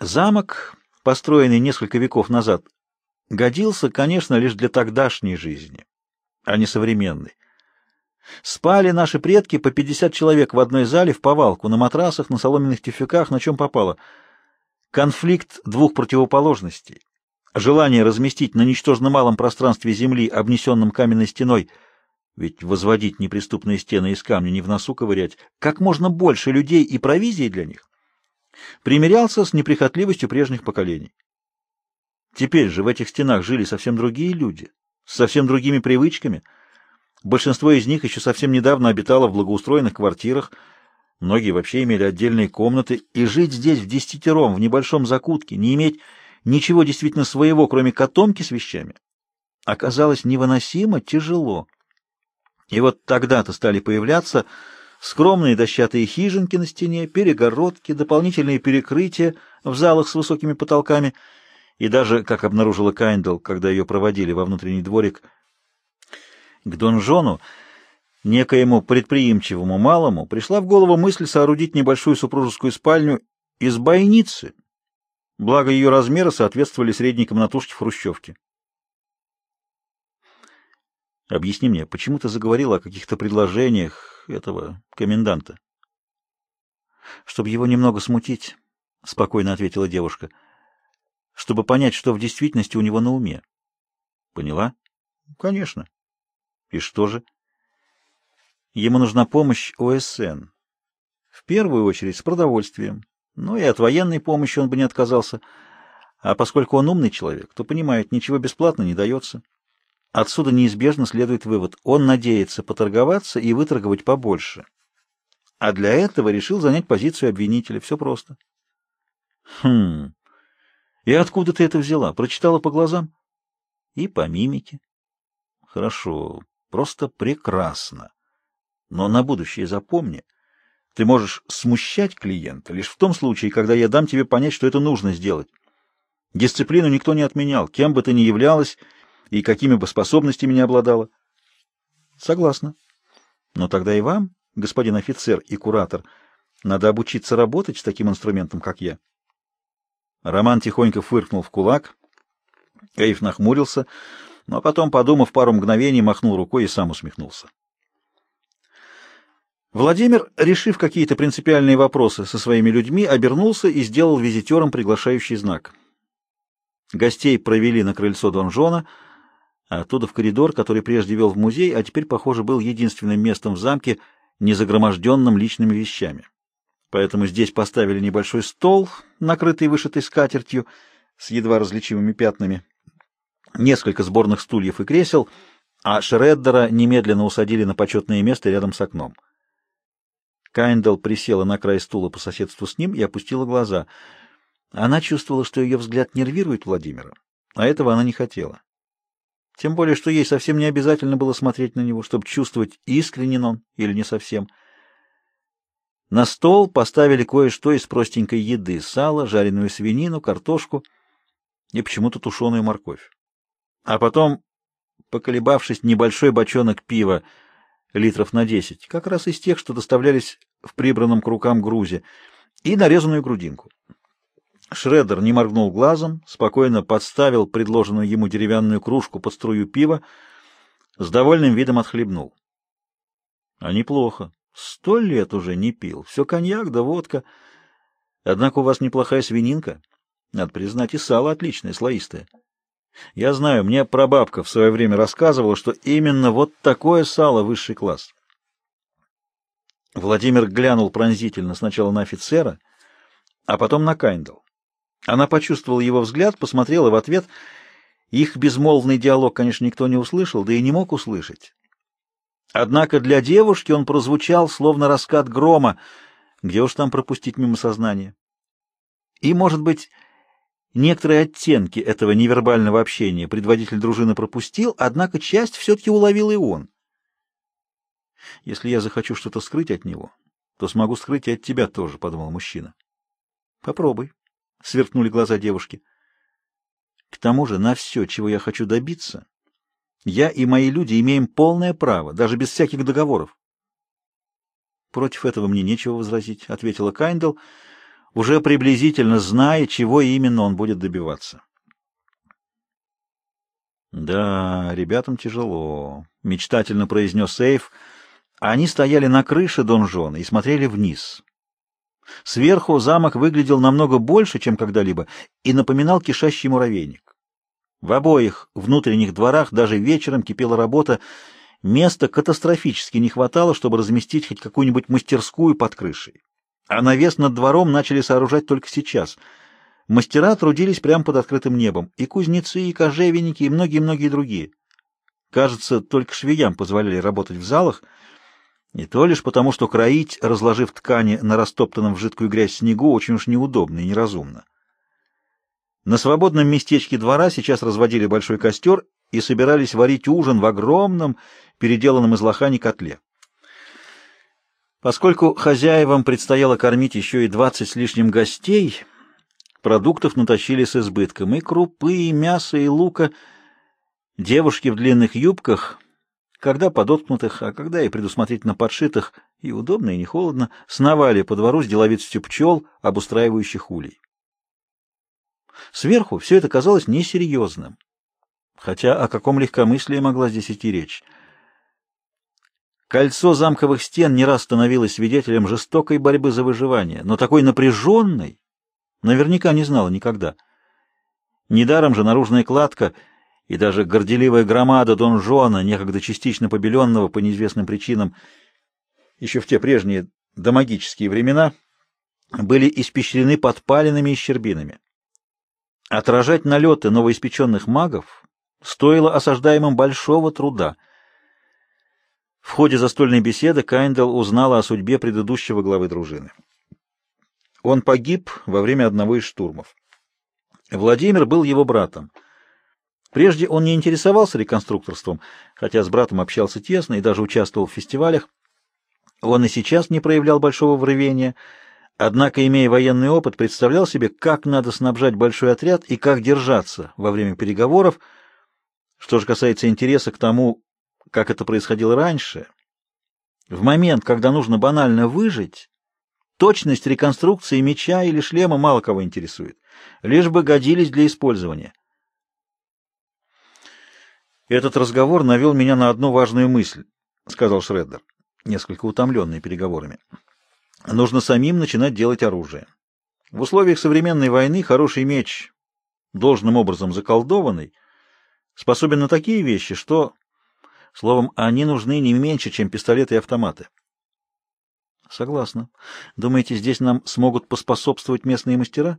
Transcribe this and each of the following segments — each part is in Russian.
Замок, построенный несколько веков назад, годился, конечно, лишь для тогдашней жизни, а не современной. Спали наши предки по 50 человек в одной зале в повалку, на матрасах, на соломенных тюфяках, на чем попало. Конфликт двух противоположностей. Желание разместить на ничтожно малом пространстве земли, обнесенном каменной стеной, ведь возводить неприступные стены из камня не в носу ковырять, как можно больше людей и провизии для них, примирялся с неприхотливостью прежних поколений. Теперь же в этих стенах жили совсем другие люди, с совсем другими привычками. Большинство из них еще совсем недавно обитало в благоустроенных квартирах, многие вообще имели отдельные комнаты, и жить здесь в десятером, в небольшом закутке, не иметь ничего действительно своего, кроме котомки с вещами, оказалось невыносимо тяжело. И вот тогда-то стали появляться скромные дощатые хижинки на стене, перегородки, дополнительные перекрытия в залах с высокими потолками, и даже, как обнаружила Кайндл, когда ее проводили во внутренний дворик, к донжону, некоему предприимчивому малому, пришла в голову мысль соорудить небольшую супружескую спальню из бойницы, благо ее размеры соответствовали средней комнатушке в Хрущевке. Объясни мне, почему ты заговорила о каких-то предложениях этого коменданта? Чтобы его немного смутить, — спокойно ответила девушка, — чтобы понять, что в действительности у него на уме. Поняла? Конечно. И что же? Ему нужна помощь ОСН. В первую очередь с продовольствием. Ну и от военной помощи он бы не отказался. А поскольку он умный человек, то понимает, ничего бесплатно не дается. Отсюда неизбежно следует вывод. Он надеется поторговаться и выторговать побольше. А для этого решил занять позицию обвинителя. Все просто. Хм. И откуда ты это взяла? Прочитала по глазам? И по мимике. Хорошо. Просто прекрасно. Но на будущее запомни. Ты можешь смущать клиента лишь в том случае, когда я дам тебе понять, что это нужно сделать. Дисциплину никто не отменял. Кем бы ты ни являлась, и какими бы способностями не обладала. Согласна. Но тогда и вам, господин офицер и куратор, надо обучиться работать с таким инструментом, как я. Роман тихонько фыркнул в кулак. Эйв нахмурился, но потом, подумав пару мгновений, махнул рукой и сам усмехнулся. Владимир, решив какие-то принципиальные вопросы со своими людьми, обернулся и сделал визитерам приглашающий знак. Гостей провели на крыльцо донжона — а оттуда в коридор, который прежде вел в музей, а теперь, похоже, был единственным местом в замке, не загроможденным личными вещами. Поэтому здесь поставили небольшой стол, накрытый вышитой скатертью, с едва различимыми пятнами, несколько сборных стульев и кресел, а Шреддера немедленно усадили на почетное место рядом с окном. Кайндал присела на край стула по соседству с ним и опустила глаза. Она чувствовала, что ее взгляд нервирует Владимира, а этого она не хотела. Тем более, что ей совсем не обязательно было смотреть на него, чтобы чувствовать, искренен он или не совсем. На стол поставили кое-что из простенькой еды — сало, жареную свинину, картошку и почему-то тушеную морковь. А потом, поколебавшись, небольшой бочонок пива, литров на десять, как раз из тех, что доставлялись в прибранном к рукам грузе, и нарезанную грудинку. Шредер не моргнул глазом, спокойно подставил предложенную ему деревянную кружку под струю пива, с довольным видом отхлебнул. А неплохо. Сто лет уже не пил. Все коньяк да водка. Однако у вас неплохая свининка. Надо признать, и сало отличное, слоистое. Я знаю, мне прабабка в свое время рассказывала, что именно вот такое сало высший класс. Владимир глянул пронзительно сначала на офицера, а потом на Кайндл. Она почувствовала его взгляд, посмотрела в ответ. Их безмолвный диалог, конечно, никто не услышал, да и не мог услышать. Однако для девушки он прозвучал, словно раскат грома, где уж там пропустить мимо сознания. И, может быть, некоторые оттенки этого невербального общения предводитель дружины пропустил, однако часть все-таки уловил и он. «Если я захочу что-то скрыть от него, то смогу скрыть и от тебя тоже», — подумал мужчина. «Попробуй». — сверкнули глаза девушки. «К тому же на все, чего я хочу добиться, я и мои люди имеем полное право, даже без всяких договоров». «Против этого мне нечего возразить», — ответила Кайндл, уже приблизительно зная, чего именно он будет добиваться. «Да, ребятам тяжело», — мечтательно произнес Сейф. Они стояли на крыше донжона и смотрели вниз. Сверху замок выглядел намного больше, чем когда-либо, и напоминал кишащий муравейник. В обоих внутренних дворах даже вечером кипела работа, места катастрофически не хватало, чтобы разместить хоть какую-нибудь мастерскую под крышей. А навес над двором начали сооружать только сейчас. Мастера трудились прямо под открытым небом, и кузнецы, и кожевенники, и многие-многие другие. Кажется, только швеям позволяли работать в залах — и то лишь потому, что кроить, разложив ткани на растоптанном в жидкую грязь снегу, очень уж неудобно и неразумно. На свободном местечке двора сейчас разводили большой костер и собирались варить ужин в огромном, переделанном из лохани котле. Поскольку хозяевам предстояло кормить еще и двадцать с лишним гостей, продуктов натащили с избытком и крупы, и мяса, и лука. Девушки в длинных юбках когда подоткнутых, а когда и предусмотрительно подшитых, и удобно, и не холодно, сновали по двору с деловитостью пчел, обустраивающих улей. Сверху все это казалось несерьезным, хотя о каком легкомыслии могла здесь идти речь. Кольцо замковых стен не раз становилось свидетелем жестокой борьбы за выживание, но такой напряженной наверняка не знала никогда. Недаром же наружная кладка — и даже горделивая громада Дон Жуана, некогда частично побеленного по неизвестным причинам, еще в те прежние домагические времена, были испещрены подпалинами и щербинами. Отражать налеты новоиспеченных магов стоило осаждаемым большого труда. В ходе застольной беседы Кайндел узнала о судьбе предыдущего главы дружины. Он погиб во время одного из штурмов. Владимир был его братом — Прежде он не интересовался реконструкторством, хотя с братом общался тесно и даже участвовал в фестивалях. Он и сейчас не проявлял большого врывения, однако, имея военный опыт, представлял себе, как надо снабжать большой отряд и как держаться во время переговоров. Что же касается интереса к тому, как это происходило раньше, в момент, когда нужно банально выжить, точность реконструкции меча или шлема мало кого интересует, лишь бы годились для использования. Этот разговор навел меня на одну важную мысль, сказал Шреддер, несколько утомленный переговорами. Нужно самим начинать делать оружие. В условиях современной войны хороший меч, должным образом заколдованный, способен на такие вещи, что, словом, они нужны не меньше, чем пистолеты и автоматы. Согласна. Думаете, здесь нам смогут поспособствовать местные мастера?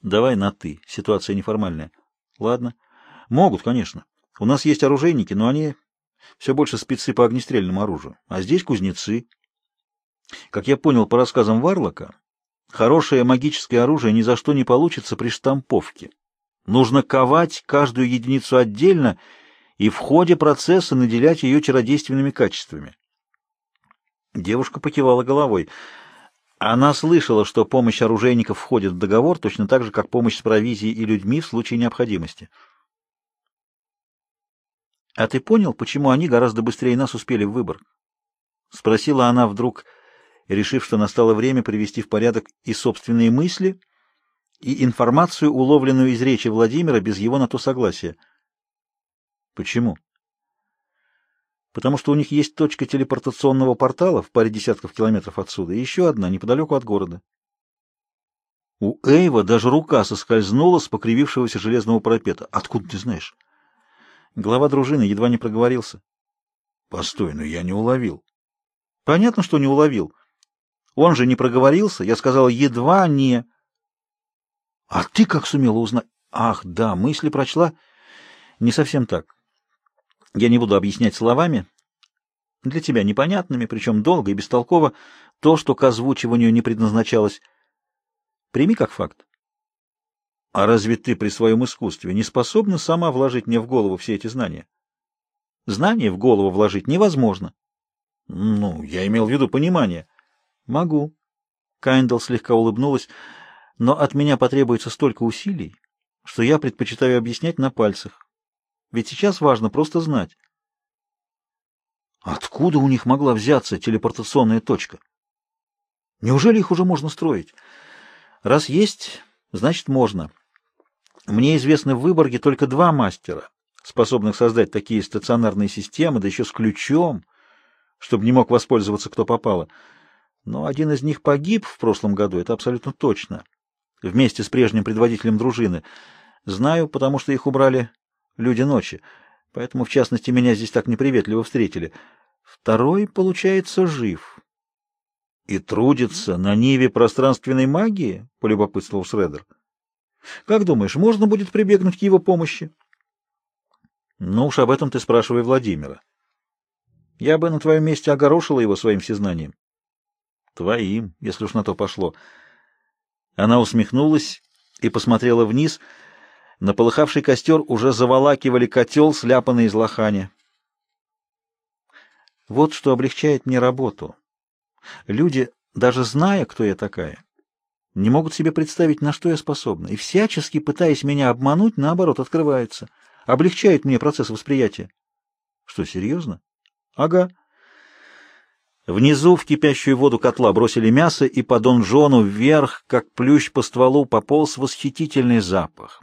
Давай на «ты». Ситуация неформальная. Ладно. Могут, конечно. У нас есть оружейники, но они все больше спецы по огнестрельному оружию. А здесь кузнецы. Как я понял по рассказам Варлока, хорошее магическое оружие ни за что не получится при штамповке. Нужно ковать каждую единицу отдельно и в ходе процесса наделять ее чародейственными качествами. Девушка покивала головой. Она слышала, что помощь оружейников входит в договор точно так же, как помощь с провизией и людьми в случае необходимости. — А ты понял, почему они гораздо быстрее нас успели в Выборг? — спросила она вдруг, решив, что настало время привести в порядок и собственные мысли, и информацию, уловленную из речи Владимира, без его на то согласия. — Почему? — Потому что у них есть точка телепортационного портала в паре десятков километров отсюда, и еще одна неподалеку от города. У Эйва даже рука соскользнула с покривившегося железного парапета. — Откуда ты знаешь? — Глава дружины едва не проговорился. Постой, но я не уловил. Понятно, что не уловил. Он же не проговорился. Я сказал, едва не... А ты как сумела узнать? Ах, да, мысли прочла. Не совсем так. Я не буду объяснять словами. Для тебя непонятными, причем долго и бестолково, то, что к озвучиванию не предназначалось. Прими как факт. А разве ты при своем искусстве не способна сама вложить мне в голову все эти знания? Знания в голову вложить невозможно. Ну, я имел в виду понимание. Могу. Кайндл слегка улыбнулась, но от меня потребуется столько усилий, что я предпочитаю объяснять на пальцах. Ведь сейчас важно просто знать. Откуда у них могла взяться телепортационная точка? Неужели их уже можно строить? Раз есть, значит можно. Мне известны в Выборге только два мастера, способных создать такие стационарные системы, да еще с ключом, чтобы не мог воспользоваться кто попало. Но один из них погиб в прошлом году, это абсолютно точно, вместе с прежним предводителем дружины. Знаю, потому что их убрали люди ночи, поэтому, в частности, меня здесь так неприветливо встретили. Второй, получается, жив. И трудится на ниве пространственной магии, — полюбопытствовал Шредер. Как думаешь, можно будет прибегнуть к его помощи? Ну уж об этом ты спрашивай Владимира. Я бы на твоем месте огорошила его своим всезнанием. Твоим, если уж на то пошло. Она усмехнулась и посмотрела вниз. На полыхавший костер уже заволакивали котел, сляпанный из лохани. Вот что облегчает мне работу. Люди, даже зная, кто я такая, не могут себе представить, на что я способна, и всячески, пытаясь меня обмануть, наоборот, открываются, облегчают мне процесс восприятия. Что, серьезно? Ага. Внизу в кипящую воду котла бросили мясо, и по донжону вверх, как плющ по стволу, пополз восхитительный запах.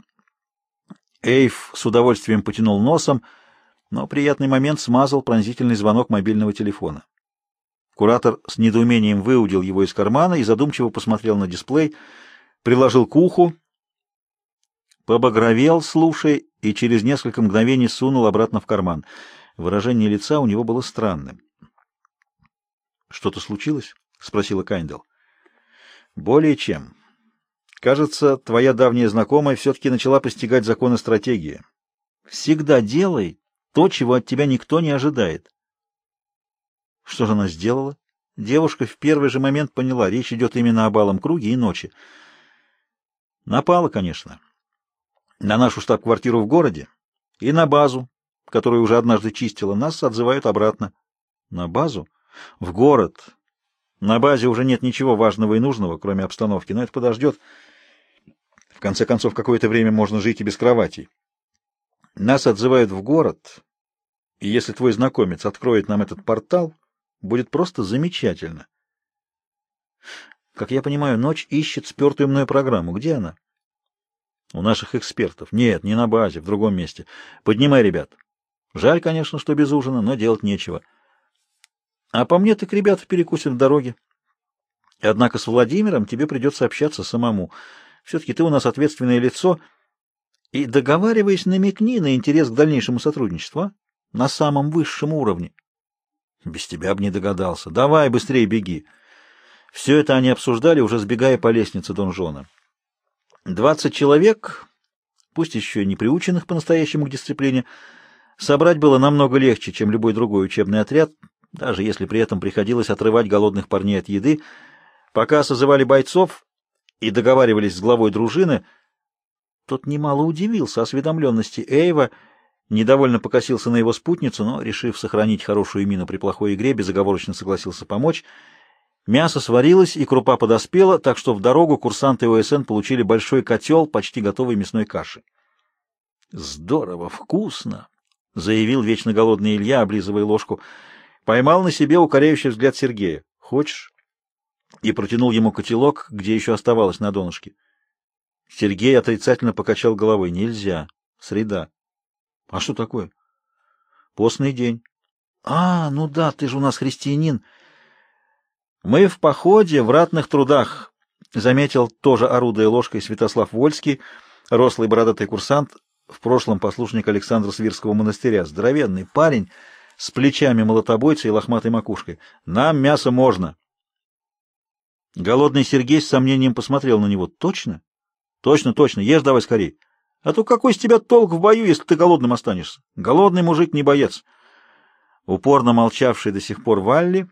Эйв с удовольствием потянул носом, но приятный момент смазал пронзительный звонок мобильного телефона. Куратор с недоумением выудил его из кармана и задумчиво посмотрел на дисплей, приложил к уху, побагровел, слушая, и через несколько мгновений сунул обратно в карман. Выражение лица у него было странным. «Что-то случилось?» — спросила Кайндел. «Более чем. Кажется, твоя давняя знакомая все-таки начала постигать законы стратегии. Всегда делай то, чего от тебя никто не ожидает. Что же она сделала? Девушка в первый же момент поняла, речь идет именно о балом круге и ночи. Напала, конечно, на нашу штаб-квартиру в городе и на базу, которую уже однажды чистила, нас отзывают обратно. На базу? В город. На базе уже нет ничего важного и нужного, кроме обстановки, но это подождет. В конце концов, какое-то время можно жить и без кроватей. Нас отзывают в город, и если твой знакомец откроет нам этот портал, Будет просто замечательно. Как я понимаю, ночь ищет спертую мною программу. Где она? У наших экспертов. Нет, не на базе, в другом месте. Поднимай, ребят. Жаль, конечно, что без ужина, но делать нечего. А по мне так ребята перекусят в дороге. Однако с Владимиром тебе придется общаться самому. Все-таки ты у нас ответственное лицо. И, договариваясь, намекни на интерес к дальнейшему сотрудничеству, а? на самом высшем уровне. Без тебя бы не догадался. Давай, быстрее беги. Все это они обсуждали, уже сбегая по лестнице донжона. Двадцать человек, пусть еще не приученных по-настоящему к дисциплине, собрать было намного легче, чем любой другой учебный отряд, даже если при этом приходилось отрывать голодных парней от еды. Пока созывали бойцов и договаривались с главой дружины, тот немало удивился осведомленности Эйва Недовольно покосился на его спутницу, но, решив сохранить хорошую мину при плохой игре, безоговорочно согласился помочь. Мясо сварилось, и крупа подоспела, так что в дорогу курсанты ОСН получили большой котел почти готовой мясной каши. «Здорово, вкусно!» — заявил вечно голодный Илья, облизывая ложку. Поймал на себе укоряющий взгляд Сергея. «Хочешь?» И протянул ему котелок, где еще оставалось на донышке. Сергей отрицательно покачал головой. «Нельзя. Среда». А что такое? Постный день. А, ну да, ты же у нас христианин. Мы в походе, в ратных трудах, заметил тоже орудуя ложкой Святослав Вольский, рослый бородатый курсант, в прошлом послушник Александра Свирского монастыря, здоровенный парень с плечами молотобойца и лохматой макушкой. Нам мясо можно. Голодный Сергей с сомнением посмотрел на него. Точно? Точно, точно. Ешь давай скорей. А то какой с тебя толк в бою, если ты голодным останешься? Голодный мужик не боец. Упорно молчавший до сих пор Валли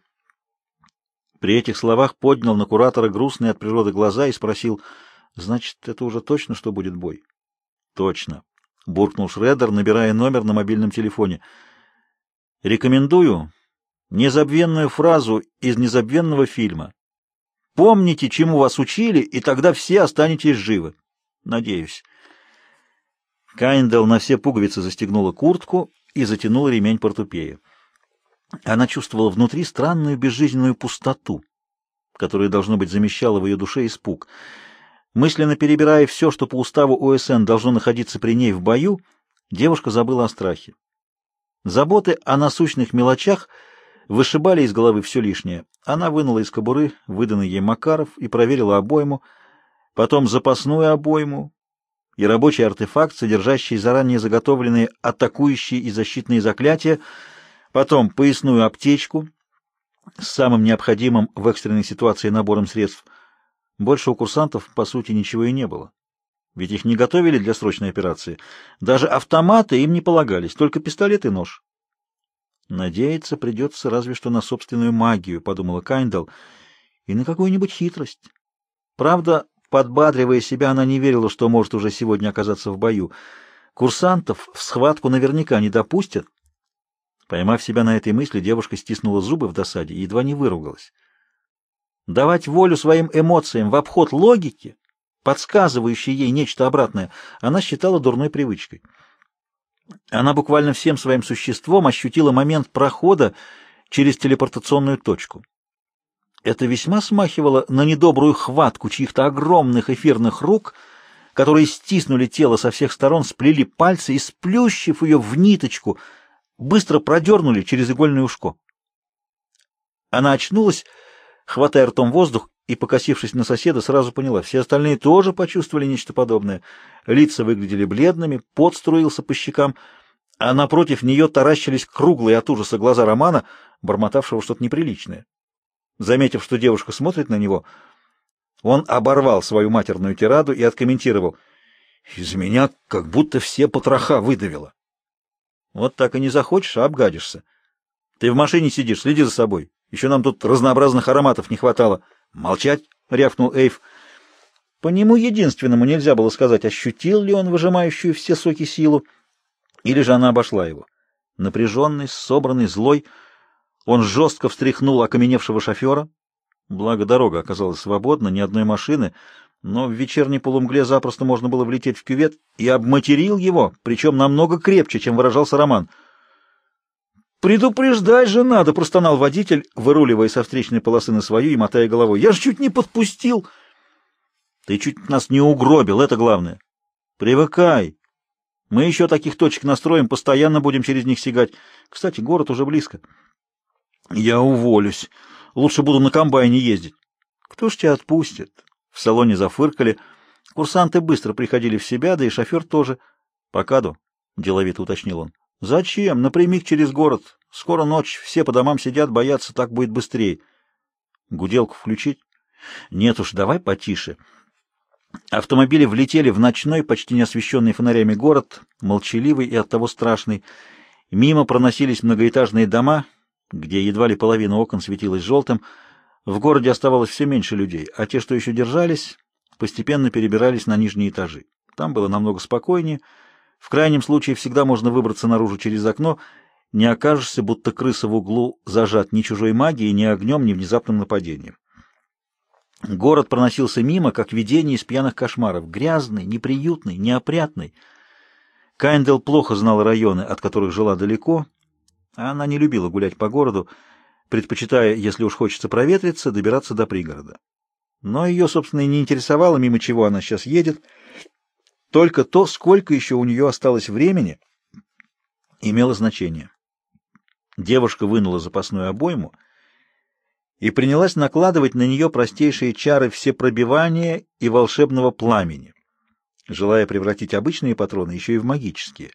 при этих словах поднял на куратора грустные от природы глаза и спросил, «Значит, это уже точно, что будет бой?» «Точно», — буркнул Шредер, набирая номер на мобильном телефоне. «Рекомендую незабвенную фразу из незабвенного фильма. Помните, чему вас учили, и тогда все останетесь живы. Надеюсь». Кайндел на все пуговицы застегнула куртку и затянула ремень портупея. Она чувствовала внутри странную безжизненную пустоту, которая, должно быть, замещала в ее душе испуг. Мысленно перебирая все, что по уставу ОСН должно находиться при ней в бою, девушка забыла о страхе. Заботы о насущных мелочах вышибали из головы все лишнее. Она вынула из кобуры выданный ей Макаров и проверила обойму, потом запасную обойму и рабочий артефакт, содержащий заранее заготовленные атакующие и защитные заклятия, потом поясную аптечку с самым необходимым в экстренной ситуации набором средств. Больше у курсантов, по сути, ничего и не было. Ведь их не готовили для срочной операции. Даже автоматы им не полагались, только пистолет и нож. Надеяться придется разве что на собственную магию, подумала Кайндл, и на какую-нибудь хитрость. Правда, подбадривая себя, она не верила, что может уже сегодня оказаться в бою. Курсантов в схватку наверняка не допустят. Поймав себя на этой мысли, девушка стиснула зубы в досаде и едва не выругалась. Давать волю своим эмоциям в обход логики подсказывающей ей нечто обратное, она считала дурной привычкой. Она буквально всем своим существом ощутила момент прохода через телепортационную точку. Это весьма смахивало на недобрую хватку чьих-то огромных эфирных рук, которые стиснули тело со всех сторон, сплели пальцы и, сплющив ее в ниточку, быстро продернули через игольное ушко. Она очнулась, хватая ртом воздух, и, покосившись на соседа, сразу поняла, все остальные тоже почувствовали нечто подобное. Лица выглядели бледными, пот струился по щекам, а напротив нее таращились круглые от ужаса глаза Романа, бормотавшего что-то неприличное. Заметив, что девушка смотрит на него, он оборвал свою матерную тираду и откомментировал. «Из меня как будто все потроха выдавило». «Вот так и не захочешь, а обгадишься. Ты в машине сидишь, следи за собой. Еще нам тут разнообразных ароматов не хватало». «Молчать!» — рявкнул Эйв. По нему единственному нельзя было сказать, ощутил ли он выжимающую все соки силу, или же она обошла его. Напряженный, собранный, злой, он жестко встряхнул окаменевшего шофера. Благо дорога оказалась свободна, ни одной машины, но в вечерней полумгле запросто можно было влететь в кювет и обматерил его, причем намного крепче, чем выражался Роман — «Предупреждать же надо!» — простонал водитель, выруливая со встречной полосы на свою и мотая головой. «Я же чуть не подпустил!» «Ты чуть нас не угробил, это главное!» «Привыкай! Мы еще таких точек настроим, постоянно будем через них сигать. Кстати, город уже близко». «Я уволюсь. Лучше буду на комбайне ездить». «Кто ж тебя отпустит?» В салоне зафыркали. Курсанты быстро приходили в себя, да и шофер тоже. «Покаду», — деловито уточнил он. Зачем? Напрямик через город. Скоро ночь, все по домам сидят, боятся, так будет быстрее. Гуделку включить? Нет уж, давай потише. Автомобили влетели в ночной, почти не освещенный фонарями город, молчаливый и оттого страшный. Мимо проносились многоэтажные дома, где едва ли половина окон светилась желтым. В городе оставалось все меньше людей, а те, что еще держались, постепенно перебирались на нижние этажи. Там было намного спокойнее, в крайнем случае всегда можно выбраться наружу через окно, не окажешься, будто крыса в углу зажат ни чужой магией, ни огнем, ни внезапным нападением. Город проносился мимо, как видение из пьяных кошмаров, грязный, неприютный, неопрятный. Кайндел плохо знал районы, от которых жила далеко, она не любила гулять по городу, предпочитая, если уж хочется проветриться, добираться до пригорода. Но ее, собственно, и не интересовало, мимо чего она сейчас едет — только то, сколько еще у нее осталось времени, имело значение. Девушка вынула запасную обойму и принялась накладывать на нее простейшие чары всепробивания и волшебного пламени, желая превратить обычные патроны еще и в магические.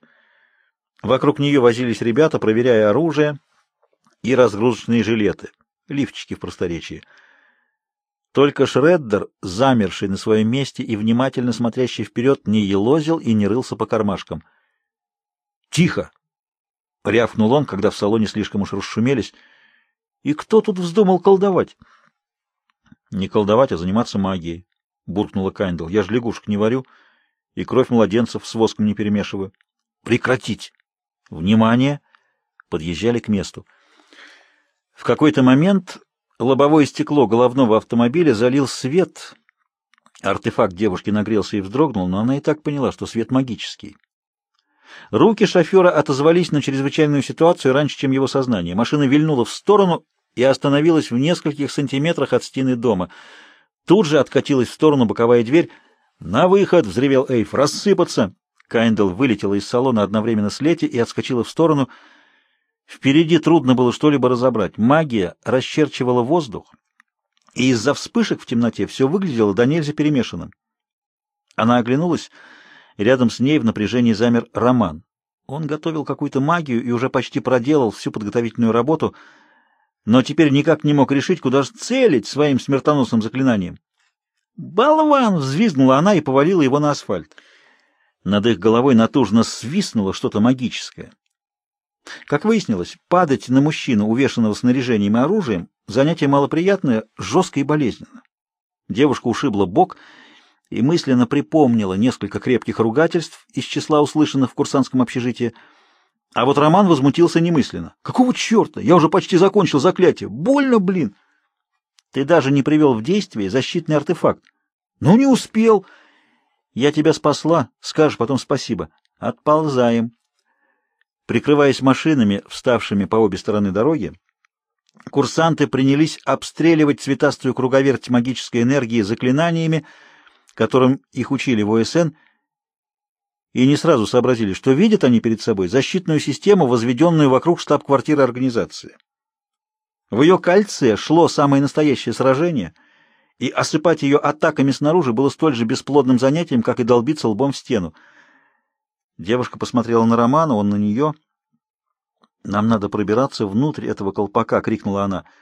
Вокруг нее возились ребята, проверяя оружие и разгрузочные жилеты, лифчики в просторечии — только Шреддер, замерший на своем месте и внимательно смотрящий вперед, не елозил и не рылся по кармашкам. «Тихо!» — рявкнул он, когда в салоне слишком уж расшумелись. «И кто тут вздумал колдовать?» «Не колдовать, а заниматься магией», — буркнула Кайндл. «Я ж лягушек не варю и кровь младенцев с воском не перемешиваю». «Прекратить!» «Внимание!» Подъезжали к месту. В какой-то момент Лобовое стекло головного автомобиля залил свет. Артефакт девушки нагрелся и вздрогнул, но она и так поняла, что свет магический. Руки шофера отозвались на чрезвычайную ситуацию раньше, чем его сознание. Машина вильнула в сторону и остановилась в нескольких сантиметрах от стены дома. Тут же откатилась в сторону боковая дверь. «На выход!» — взревел Эйв. «Рассыпаться!» Кайндл вылетела из салона одновременно с Лети и отскочила в сторону. Впереди трудно было что-либо разобрать. Магия расчерчивала воздух, и из-за вспышек в темноте все выглядело до нельзя перемешанным. Она оглянулась. Рядом с ней в напряжении замер Роман. Он готовил какую-то магию и уже почти проделал всю подготовительную работу, но теперь никак не мог решить, куда же целить своим смертоносным заклинанием. «Болван!» — взвизгнула она и повалила его на асфальт. Над их головой натужно свистнуло что-то магическое. Как выяснилось, падать на мужчину, увешанного снаряжением и оружием, занятие малоприятное, жестко и болезненно. Девушка ушибла бок и мысленно припомнила несколько крепких ругательств из числа услышанных в курсантском общежитии. А вот Роман возмутился немысленно. «Какого черта? Я уже почти закончил заклятие. Больно, блин!» «Ты даже не привел в действие защитный артефакт». «Ну, не успел!» «Я тебя спасла. Скажешь потом спасибо. Отползаем». Прикрываясь машинами, вставшими по обе стороны дороги, курсанты принялись обстреливать цветастую круговерть магической энергии заклинаниями, которым их учили в ОСН, и не сразу сообразили, что видят они перед собой защитную систему, возведенную вокруг штаб-квартиры организации. В ее кольце шло самое настоящее сражение, и осыпать ее атаками снаружи было столь же бесплодным занятием, как и долбиться лбом в стену. Девушка посмотрела на Романа, он на нее. «Нам надо пробираться внутрь этого колпака!» — крикнула она —